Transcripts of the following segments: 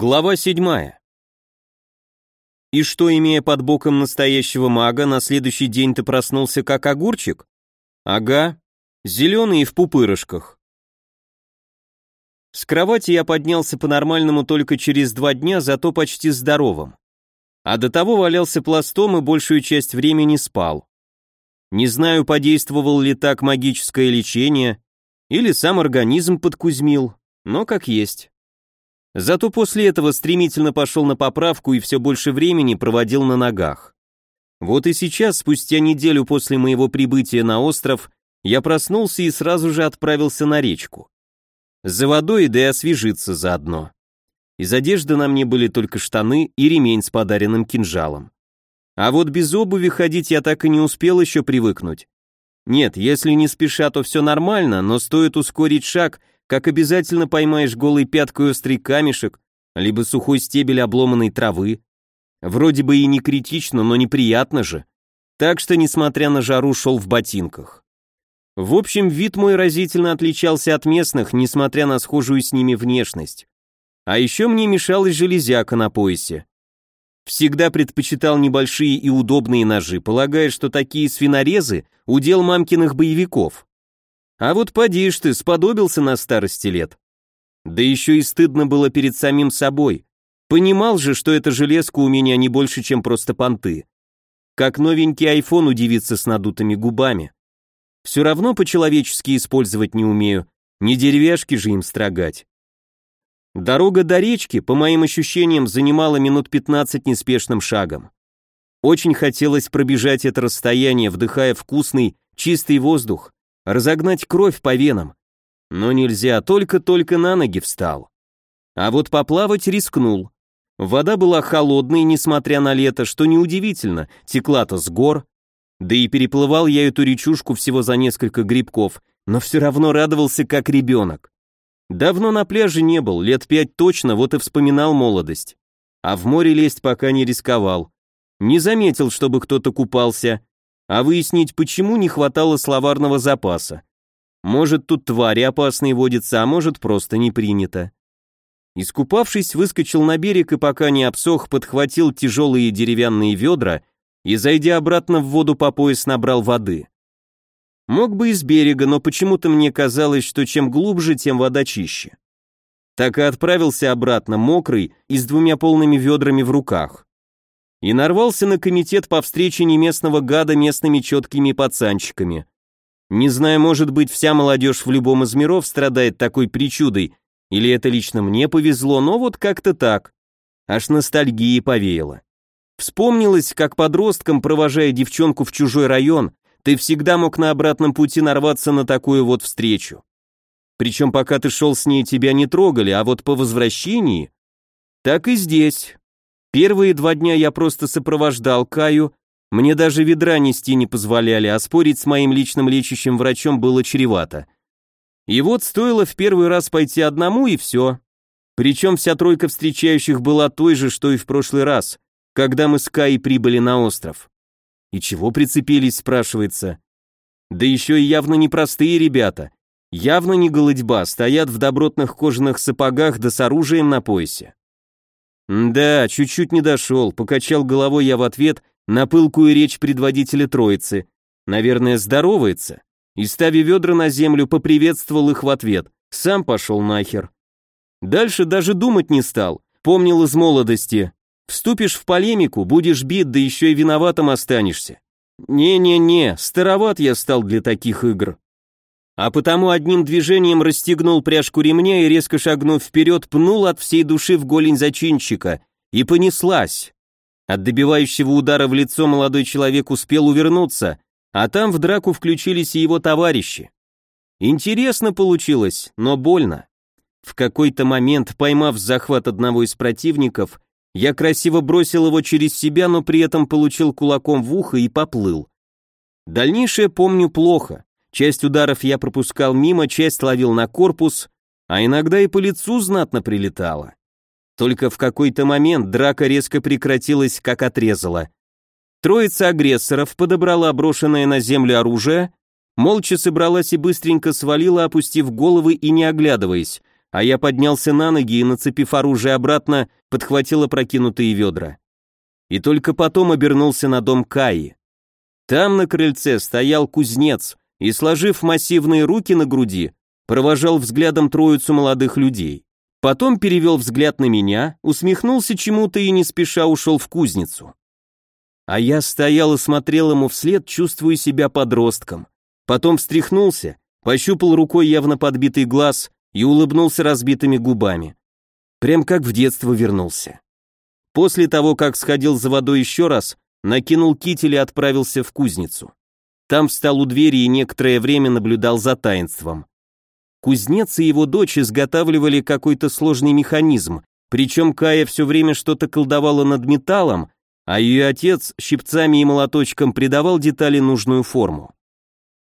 Глава 7. И что, имея под боком настоящего мага, на следующий день ты проснулся как огурчик? Ага, зеленый и в пупырышках. С кровати я поднялся по-нормальному только через два дня, зато почти здоровым. А до того валялся пластом и большую часть времени спал. Не знаю, подействовал ли так магическое лечение, или сам организм подкузмил, но как есть. Зато после этого стремительно пошел на поправку и все больше времени проводил на ногах. Вот и сейчас, спустя неделю после моего прибытия на остров, я проснулся и сразу же отправился на речку. За водой, да и освежиться заодно. Из одежды на мне были только штаны и ремень с подаренным кинжалом. А вот без обуви ходить я так и не успел еще привыкнуть. Нет, если не спеша, то все нормально, но стоит ускорить шаг, как обязательно поймаешь голой пяткой острый камешек, либо сухой стебель обломанной травы. Вроде бы и не критично, но неприятно же. Так что, несмотря на жару, шел в ботинках. В общем, вид мой разительно отличался от местных, несмотря на схожую с ними внешность. А еще мне мешалась железяка на поясе. Всегда предпочитал небольшие и удобные ножи, полагая, что такие свинорезы – удел мамкиных боевиков. А вот поди ж ты, сподобился на старости лет. Да еще и стыдно было перед самим собой. Понимал же, что эта железка у меня не больше, чем просто понты. Как новенький айфон удивиться с надутыми губами. Все равно по-человечески использовать не умею, не деревяшки же им строгать. Дорога до речки, по моим ощущениям, занимала минут 15 неспешным шагом. Очень хотелось пробежать это расстояние, вдыхая вкусный, чистый воздух, разогнать кровь по венам. Но нельзя, только-только на ноги встал. А вот поплавать рискнул. Вода была холодной, несмотря на лето, что неудивительно, текла-то с гор. Да и переплывал я эту речушку всего за несколько грибков, но все равно радовался как ребенок. Давно на пляже не был, лет пять точно, вот и вспоминал молодость. А в море лезть пока не рисковал. Не заметил, чтобы кто-то купался, а выяснить, почему не хватало словарного запаса. Может, тут твари опасные водятся, а может, просто не принято. Искупавшись, выскочил на берег и пока не обсох, подхватил тяжелые деревянные ведра и, зайдя обратно в воду по пояс, набрал воды. Мог бы из берега, но почему-то мне казалось, что чем глубже, тем вода чище. Так и отправился обратно, мокрый и с двумя полными ведрами в руках и нарвался на комитет по встрече неместного гада местными четкими пацанчиками. Не знаю, может быть, вся молодежь в любом из миров страдает такой причудой, или это лично мне повезло, но вот как-то так. Аж ностальгии повеяло. Вспомнилось, как подростком, провожая девчонку в чужой район, ты всегда мог на обратном пути нарваться на такую вот встречу. Причем пока ты шел с ней, тебя не трогали, а вот по возвращении... Так и здесь. Первые два дня я просто сопровождал Каю, мне даже ведра нести не позволяли, а спорить с моим личным лечащим врачом было чревато. И вот стоило в первый раз пойти одному и все. Причем вся тройка встречающих была той же, что и в прошлый раз, когда мы с Каей прибыли на остров. И чего прицепились, спрашивается. Да еще и явно непростые ребята. Явно не голодьба, стоят в добротных кожаных сапогах да с оружием на поясе. «Да, чуть-чуть не дошел», — покачал головой я в ответ на пылкую речь предводителя троицы. Наверное, здоровается. И ставя ведра на землю, поприветствовал их в ответ. Сам пошел нахер. Дальше даже думать не стал. Помнил из молодости. Вступишь в полемику, будешь бит, да еще и виноватым останешься. Не-не-не, староват я стал для таких игр а потому одним движением расстегнул пряжку ремня и, резко шагнув вперед, пнул от всей души в голень зачинщика, и понеслась. От добивающего удара в лицо молодой человек успел увернуться, а там в драку включились и его товарищи. Интересно получилось, но больно. В какой-то момент, поймав захват одного из противников, я красиво бросил его через себя, но при этом получил кулаком в ухо и поплыл. Дальнейшее помню плохо. Часть ударов я пропускал мимо, часть ловил на корпус, а иногда и по лицу знатно прилетало. Только в какой-то момент драка резко прекратилась, как отрезала. Троица агрессоров подобрала брошенное на землю оружие, молча собралась и быстренько свалила, опустив головы и не оглядываясь, а я поднялся на ноги и, нацепив оружие обратно, подхватил опрокинутые ведра. И только потом обернулся на дом Каи. Там на крыльце стоял кузнец и, сложив массивные руки на груди, провожал взглядом троицу молодых людей. Потом перевел взгляд на меня, усмехнулся чему-то и не спеша ушел в кузницу. А я стоял и смотрел ему вслед, чувствуя себя подростком. Потом встряхнулся, пощупал рукой явно подбитый глаз и улыбнулся разбитыми губами. Прям как в детство вернулся. После того, как сходил за водой еще раз, накинул китель и отправился в кузницу. Там встал у двери и некоторое время наблюдал за таинством. Кузнец и его дочь изготавливали какой-то сложный механизм, причем Кая все время что-то колдовала над металлом, а ее отец щипцами и молоточком придавал детали нужную форму.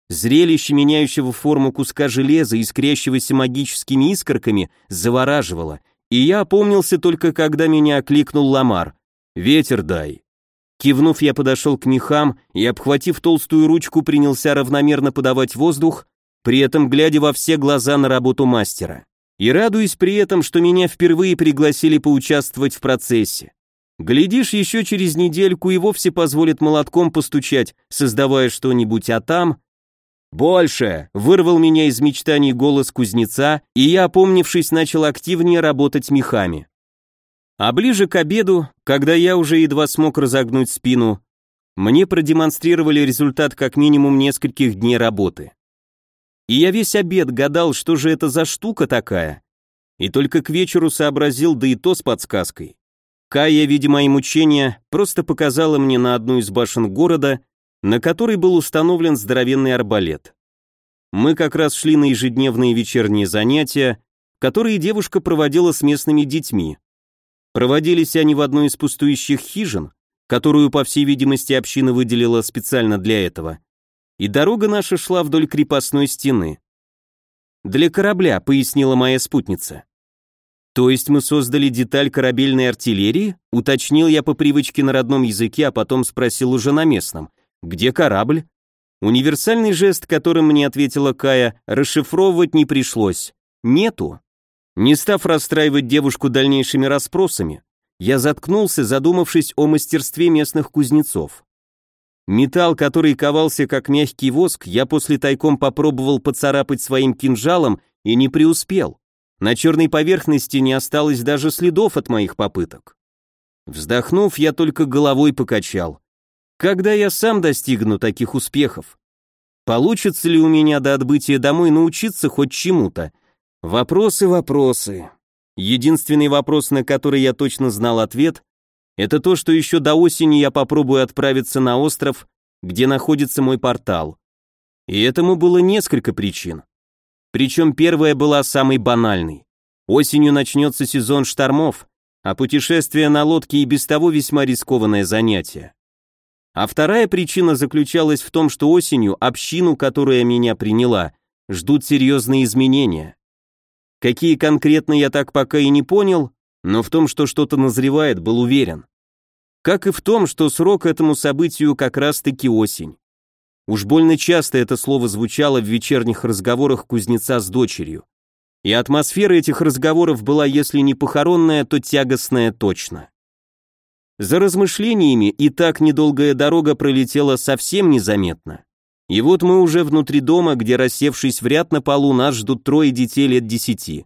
Зрелище меняющего форму куска железа, искрящегося магическими искорками, завораживало, и я опомнился только когда меня окликнул Ламар. «Ветер дай». Кивнув, я подошел к мехам и, обхватив толстую ручку, принялся равномерно подавать воздух, при этом глядя во все глаза на работу мастера. И радуясь при этом, что меня впервые пригласили поучаствовать в процессе. Глядишь, еще через недельку и вовсе позволит молотком постучать, создавая что-нибудь, а там «Больше!» — вырвал меня из мечтаний голос кузнеца, и я, опомнившись, начал активнее работать мехами. А ближе к обеду, когда я уже едва смог разогнуть спину, мне продемонстрировали результат как минимум нескольких дней работы. И я весь обед гадал, что же это за штука такая, и только к вечеру сообразил, да и то с подсказкой. Кая, видя мои мучения, просто показала мне на одну из башен города на которой был установлен здоровенный арбалет. Мы как раз шли на ежедневные вечерние занятия, которые девушка проводила с местными детьми. Проводились они в одной из пустующих хижин, которую, по всей видимости, община выделила специально для этого. И дорога наша шла вдоль крепостной стены. «Для корабля», — пояснила моя спутница. «То есть мы создали деталь корабельной артиллерии?» — уточнил я по привычке на родном языке, а потом спросил уже на местном — где корабль? Универсальный жест, которым мне ответила Кая, расшифровывать не пришлось. Нету. Не став расстраивать девушку дальнейшими расспросами, я заткнулся, задумавшись о мастерстве местных кузнецов. Металл, который ковался как мягкий воск, я после тайком попробовал поцарапать своим кинжалом и не преуспел. На черной поверхности не осталось даже следов от моих попыток. Вздохнув, я только головой покачал. Когда я сам достигну таких успехов? Получится ли у меня до отбытия домой научиться хоть чему-то? Вопросы, вопросы. Единственный вопрос, на который я точно знал ответ, это то, что еще до осени я попробую отправиться на остров, где находится мой портал. И этому было несколько причин. Причем первая была самой банальной. Осенью начнется сезон штормов, а путешествие на лодке и без того весьма рискованное занятие. А вторая причина заключалась в том, что осенью общину, которая меня приняла, ждут серьезные изменения. Какие конкретно я так пока и не понял, но в том, что что-то назревает, был уверен. Как и в том, что срок этому событию как раз-таки осень. Уж больно часто это слово звучало в вечерних разговорах кузнеца с дочерью. И атмосфера этих разговоров была, если не похоронная, то тягостная точно. За размышлениями и так недолгая дорога пролетела совсем незаметно. И вот мы уже внутри дома, где, рассевшись в ряд на полу, нас ждут трое детей лет десяти.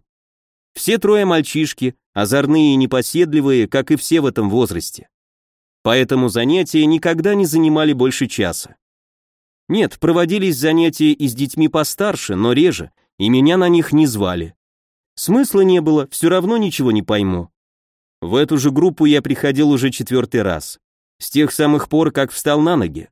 Все трое мальчишки, озорные и непоседливые, как и все в этом возрасте. Поэтому занятия никогда не занимали больше часа. Нет, проводились занятия и с детьми постарше, но реже, и меня на них не звали. Смысла не было, все равно ничего не пойму. В эту же группу я приходил уже четвертый раз. С тех самых пор, как встал на ноги.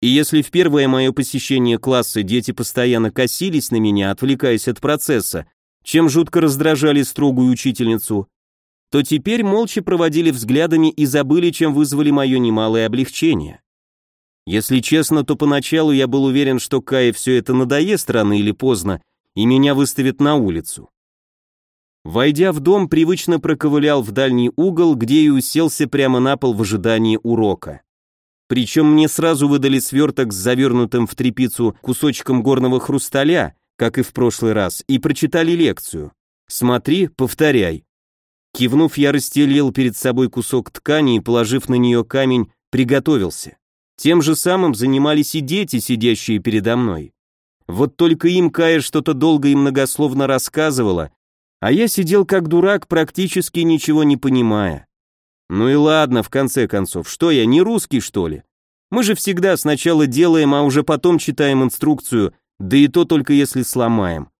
И если в первое мое посещение класса дети постоянно косились на меня, отвлекаясь от процесса, чем жутко раздражали строгую учительницу, то теперь молча проводили взглядами и забыли, чем вызвали мое немалое облегчение. Если честно, то поначалу я был уверен, что Кае все это надоест рано или поздно, и меня выставят на улицу. Войдя в дом, привычно проковылял в дальний угол, где и уселся прямо на пол в ожидании урока. Причем мне сразу выдали сверток с завернутым в тряпицу кусочком горного хрусталя, как и в прошлый раз, и прочитали лекцию. Смотри, повторяй. Кивнув, я расстелил перед собой кусок ткани и, положив на нее камень, приготовился. Тем же самым занимались и дети, сидящие передо мной. Вот только им Кая что-то долго и многословно рассказывала, а я сидел как дурак, практически ничего не понимая. Ну и ладно, в конце концов, что я, не русский, что ли? Мы же всегда сначала делаем, а уже потом читаем инструкцию, да и то только если сломаем.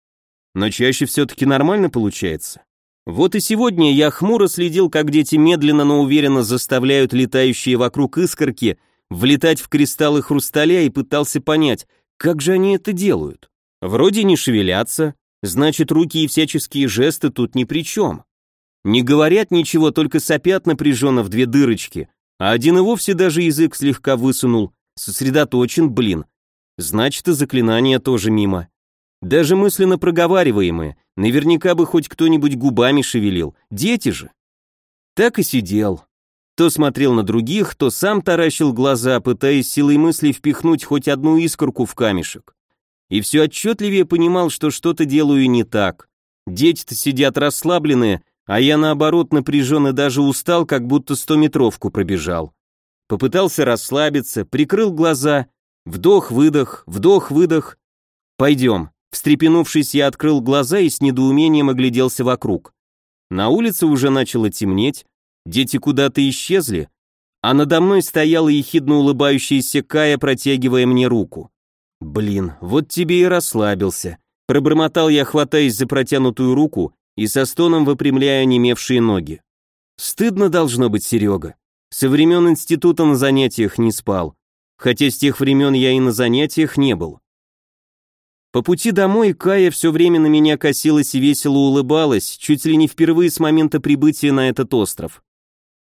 Но чаще все-таки нормально получается. Вот и сегодня я хмуро следил, как дети медленно, но уверенно заставляют летающие вокруг искорки влетать в кристаллы хрусталя и пытался понять, как же они это делают. Вроде не шевелятся, значит руки и всяческие жесты тут ни при чем. Не говорят ничего, только сопят напряженно в две дырочки, а один и вовсе даже язык слегка высунул, сосредоточен, блин. Значит, и заклинания тоже мимо. Даже мысленно проговариваемые, наверняка бы хоть кто-нибудь губами шевелил, дети же. Так и сидел. То смотрел на других, то сам таращил глаза, пытаясь силой мысли впихнуть хоть одну искорку в камешек. И все отчетливее понимал, что что-то делаю не так. Дети-то сидят расслабленные, а я наоборот напряжен и даже устал, как будто стометровку пробежал. Попытался расслабиться, прикрыл глаза, вдох-выдох, вдох-выдох. Пойдем. Встрепенувшись, я открыл глаза и с недоумением огляделся вокруг. На улице уже начало темнеть, дети куда-то исчезли, а надо мной стояла ехидно улыбающаяся Кая, протягивая мне руку. Блин, вот тебе и расслабился. Пробормотал я, хватаясь за протянутую руку и со стоном выпрямляя немевшие ноги. Стыдно должно быть, Серега. Со времен института на занятиях не спал, хотя с тех времен я и на занятиях не был. По пути домой Кая все время на меня косилась и весело улыбалась, чуть ли не впервые с момента прибытия на этот остров.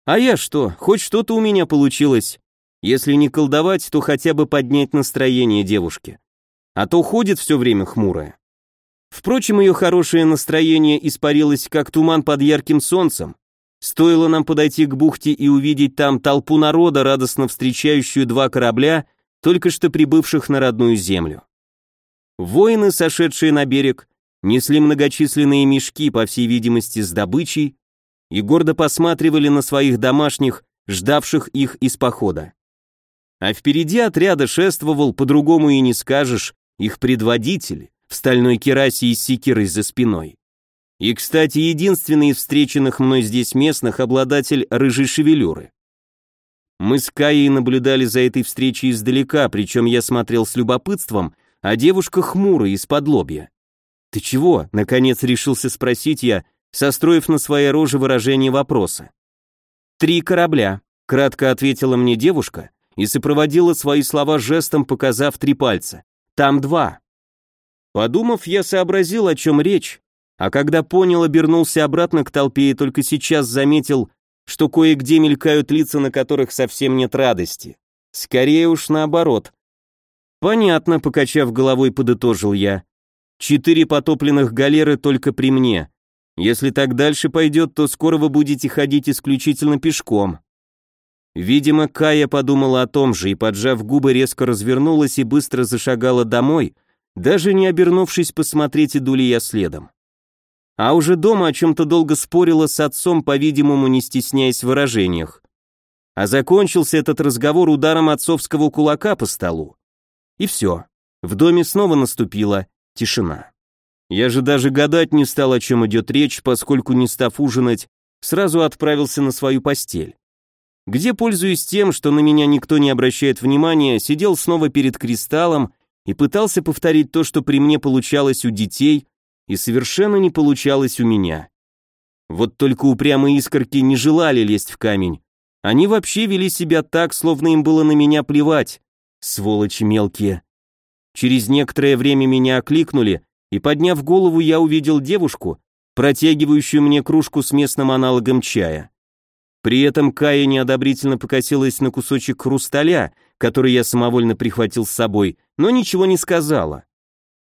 А я что, хоть что-то у меня получилось. Если не колдовать, то хотя бы поднять настроение девушки. А то ходит все время хмурая. Впрочем, ее хорошее настроение испарилось, как туман под ярким солнцем. Стоило нам подойти к бухте и увидеть там толпу народа, радостно встречающую два корабля, только что прибывших на родную землю. Воины, сошедшие на берег, несли многочисленные мешки, по всей видимости, с добычей, и гордо посматривали на своих домашних, ждавших их из похода. А впереди отряда шествовал, по-другому и не скажешь, их предводитель, в стальной керасе и с секирой за спиной. И, кстати, единственный из встреченных мной здесь местных обладатель рыжей шевелюры. Мы с Каей наблюдали за этой встречей издалека, причем я смотрел с любопытством, а девушка хмуро из-под лобья. «Ты чего?» — наконец решился спросить я, состроив на своей роже выражение вопроса. «Три корабля», — кратко ответила мне девушка и сопроводила свои слова жестом, показав три пальца. «Там два». Подумав, я сообразил, о чем речь, а когда понял, обернулся обратно к толпе и только сейчас заметил, что кое-где мелькают лица, на которых совсем нет радости. Скорее уж наоборот. Понятно, покачав головой, подытожил я. Четыре потопленных галеры только при мне. Если так дальше пойдет, то скоро вы будете ходить исключительно пешком. Видимо, Кая подумала о том же и, поджав губы, резко развернулась и быстро зашагала домой, даже не обернувшись посмотреть, иду ли я следом. А уже дома о чем-то долго спорила с отцом, по-видимому, не стесняясь в выражениях. А закончился этот разговор ударом отцовского кулака по столу. И все. В доме снова наступила тишина. Я же даже гадать не стал, о чем идет речь, поскольку, не став ужинать, сразу отправился на свою постель. Где, пользуясь тем, что на меня никто не обращает внимания, сидел снова перед кристаллом и пытался повторить то, что при мне получалось у детей и совершенно не получалось у меня. Вот только упрямые искорки не желали лезть в камень. Они вообще вели себя так, словно им было на меня плевать. Сволочи мелкие. Через некоторое время меня окликнули, и подняв голову, я увидел девушку, протягивающую мне кружку с местным аналогом чая. При этом Кая неодобрительно покосилась на кусочек хрусталя, который я самовольно прихватил с собой, но ничего не сказала.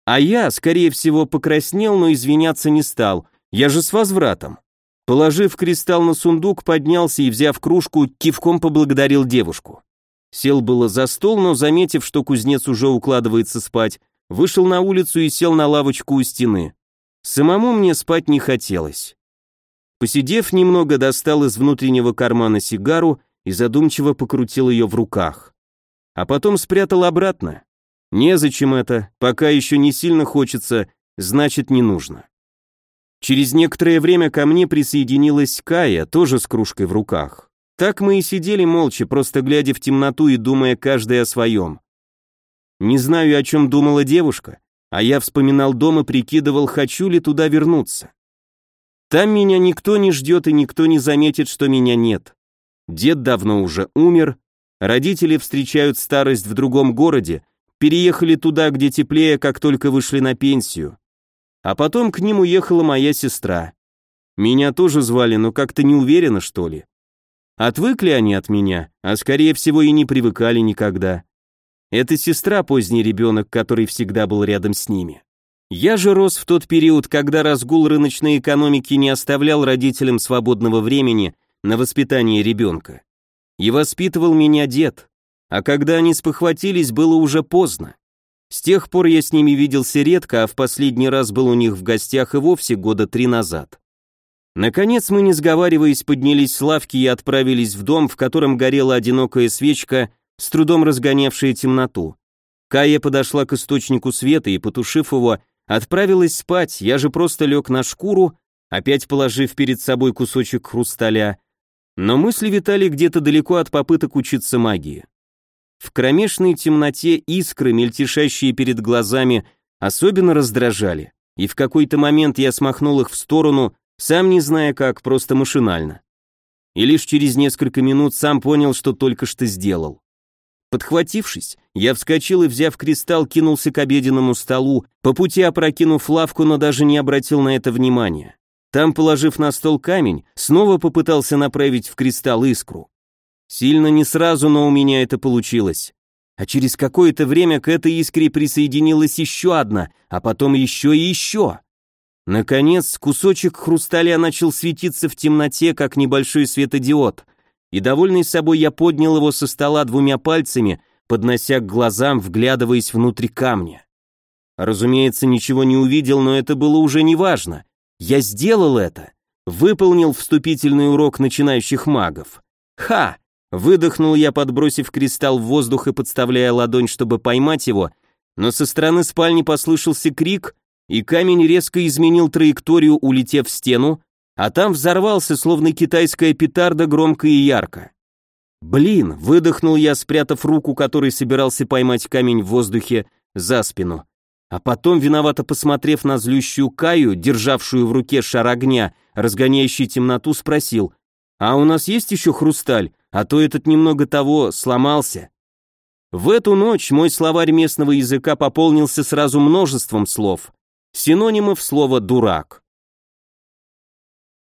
А я, скорее всего, покраснел, но извиняться не стал, я же с возвратом. Положив кристалл на сундук, поднялся и, взяв кружку, кивком поблагодарил девушку. Сел было за стол, но, заметив, что кузнец уже укладывается спать, вышел на улицу и сел на лавочку у стены. Самому мне спать не хотелось. Посидев немного, достал из внутреннего кармана сигару и задумчиво покрутил ее в руках. А потом спрятал обратно. Незачем это, пока еще не сильно хочется, значит не нужно. Через некоторое время ко мне присоединилась Кая, тоже с кружкой в руках. Так мы и сидели молча, просто глядя в темноту и думая каждый о своем. Не знаю, о чем думала девушка, а я вспоминал дом и прикидывал, хочу ли туда вернуться. Там меня никто не ждет и никто не заметит, что меня нет. Дед давно уже умер, родители встречают старость в другом городе, переехали туда, где теплее, как только вышли на пенсию. А потом к ним уехала моя сестра. Меня тоже звали, но как-то не уверенно, что ли. Отвыкли они от меня, а скорее всего и не привыкали никогда. Это сестра поздний ребенок, который всегда был рядом с ними. Я же рос в тот период, когда разгул рыночной экономики не оставлял родителям свободного времени на воспитание ребенка. И воспитывал меня дед. А когда они спохватились, было уже поздно. С тех пор я с ними виделся редко, а в последний раз был у них в гостях и вовсе года три назад. Наконец мы, не сговариваясь, поднялись с лавки и отправились в дом, в котором горела одинокая свечка, с трудом разгонявшая темноту. Кая подошла к источнику света и, потушив его, отправилась спать, я же просто лег на шкуру, опять положив перед собой кусочек хрусталя, но мысли витали где-то далеко от попыток учиться магии. В кромешной темноте искры, мельтешащие перед глазами, особенно раздражали, и в какой-то момент я смахнул их в сторону, сам не зная как, просто машинально. И лишь через несколько минут сам понял, что только что сделал. Подхватившись, я вскочил и, взяв кристалл, кинулся к обеденному столу, по пути опрокинув лавку, но даже не обратил на это внимания. Там, положив на стол камень, снова попытался направить в кристалл искру. Сильно не сразу, но у меня это получилось. А через какое-то время к этой искре присоединилась еще одна, а потом еще и еще. Наконец, кусочек хрусталя начал светиться в темноте, как небольшой светодиод, и, довольный собой, я поднял его со стола двумя пальцами, поднося к глазам, вглядываясь внутрь камня. Разумеется, ничего не увидел, но это было уже неважно. Я сделал это. Выполнил вступительный урок начинающих магов. Ха! Выдохнул я, подбросив кристалл в воздух и подставляя ладонь, чтобы поймать его, но со стороны спальни послышался крик, и камень резко изменил траекторию, улетев в стену, а там взорвался, словно китайская петарда, громко и ярко. «Блин!» — выдохнул я, спрятав руку, которой собирался поймать камень в воздухе, за спину. А потом, виновато посмотрев на злющую Каю, державшую в руке шар огня, разгоняющий темноту, спросил, «А у нас есть еще хрусталь? А то этот немного того сломался». В эту ночь мой словарь местного языка пополнился сразу множеством слов, синонимов слова «дурак».